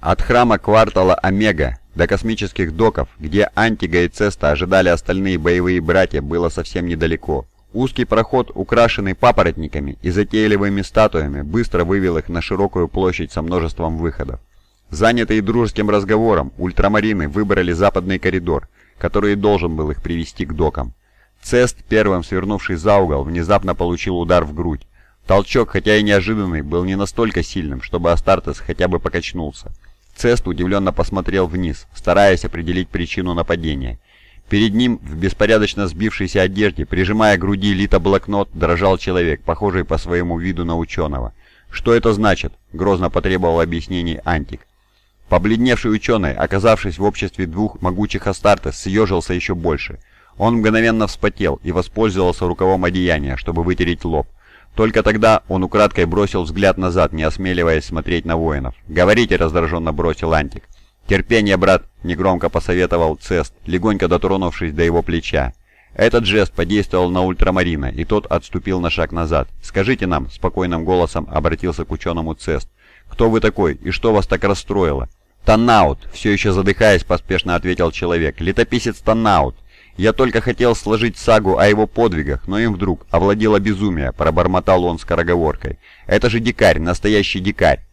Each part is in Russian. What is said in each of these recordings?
От храма квартала Омега до космических доков, где Антига и Цеста ожидали остальные боевые братья, было совсем недалеко. Узкий проход, украшенный папоротниками и затейливыми статуями, быстро вывел их на широкую площадь со множеством выходов. Занятые дружеским разговором, ультрамарины выбрали западный коридор, который должен был их привести к докам. Цест, первым свернувший за угол, внезапно получил удар в грудь. Толчок, хотя и неожиданный, был не настолько сильным, чтобы Астартес хотя бы покачнулся. Цест удивленно посмотрел вниз, стараясь определить причину нападения. Перед ним, в беспорядочно сбившейся одежде, прижимая к груди лито-блокнот, дрожал человек, похожий по своему виду на ученого. «Что это значит?» — грозно потребовал объяснений Антик. Побледневший ученый, оказавшись в обществе двух могучих Астартес, съежился еще больше. Он мгновенно вспотел и воспользовался рукавом одеяния, чтобы вытереть лоб. Только тогда он украдкой бросил взгляд назад, не осмеливаясь смотреть на воинов. «Говорите!» — раздраженно бросил Антик. «Терпение, брат!» — негромко посоветовал Цест, легонько дотронувшись до его плеча. Этот жест подействовал на ультрамарина, и тот отступил на шаг назад. «Скажите нам», — спокойным голосом обратился к ученому Цест, «кто вы такой и что вас так расстроило?» «Танаут!» — все еще задыхаясь, поспешно ответил человек. «Летописец Танаут! Я только хотел сложить сагу о его подвигах, но им вдруг овладело безумие», — пробормотал он скороговоркой. «Это же дикарь, настоящий дикарь!»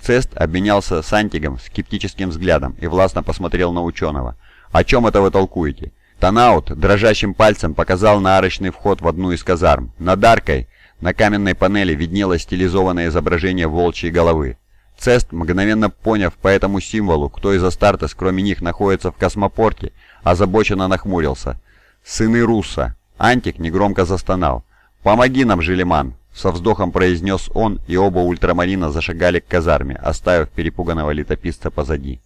Цест обменялся с Антигом скептическим взглядом и властно посмотрел на ученого. «О чем это вы толкуете?» Танаут дрожащим пальцем показал на арочный вход в одну из казарм. Над аркой на каменной панели виднелось стилизованное изображение волчьей головы. Цест, мгновенно поняв по этому символу, кто из Астартес, кроме них, находится в космопорте, озабоченно нахмурился. «Сыны Русса!» Антик негромко застонал. «Помоги нам, Желеман!» Со вздохом произнес он, и оба ультрамарина зашагали к казарме, оставив перепуганного летописца позади.